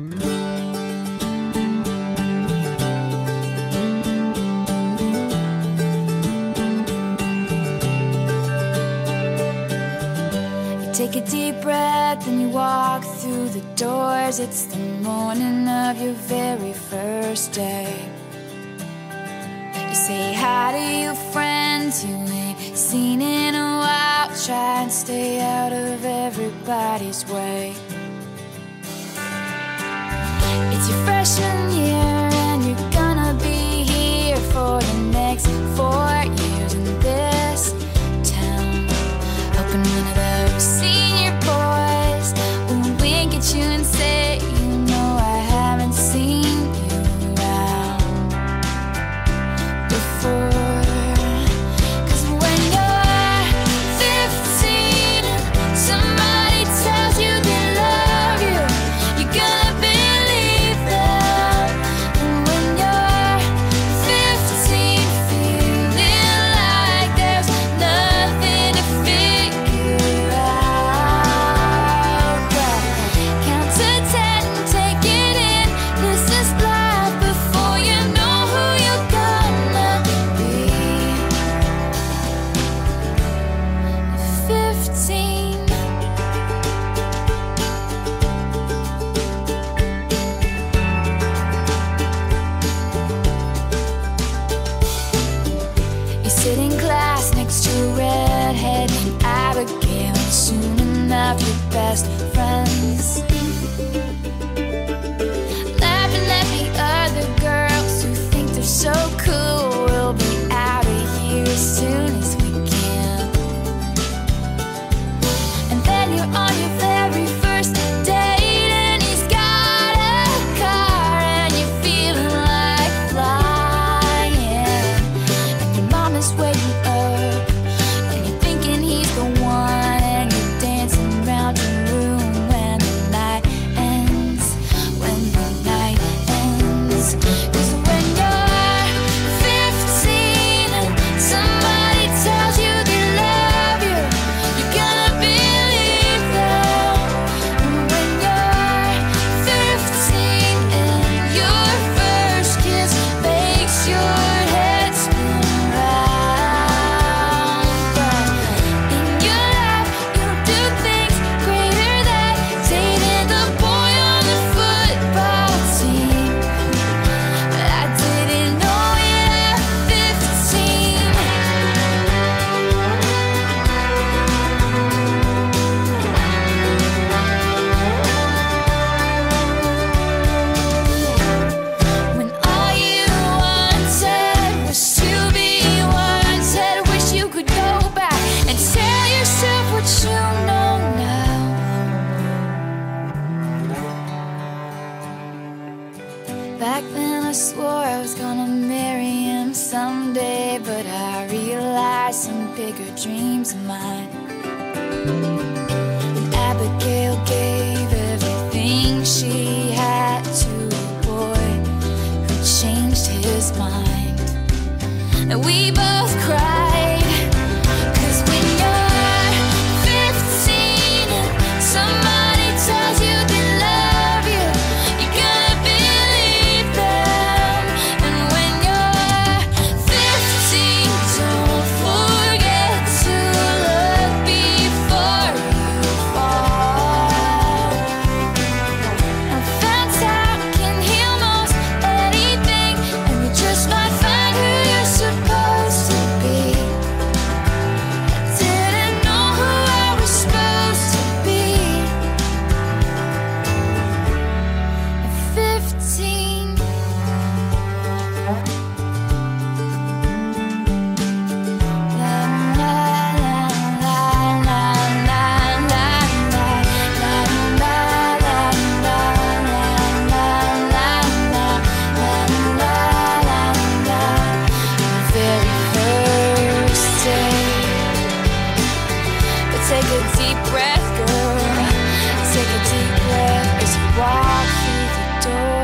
Mm-hmm. Take a deep breath and you walk through the doors. It's the morning of your very first day. You say hi to your friends you ain't seen in a while. Try and stay out of everybody's way your freshman year. trust Back then I swore I was gonna marry him someday, but I realized some bigger dreams of mine. And Abigail gave everything she had to a boy who changed his mind. And we both cried. Take a deep breath, girl. Take a deep breath as you walk through the door.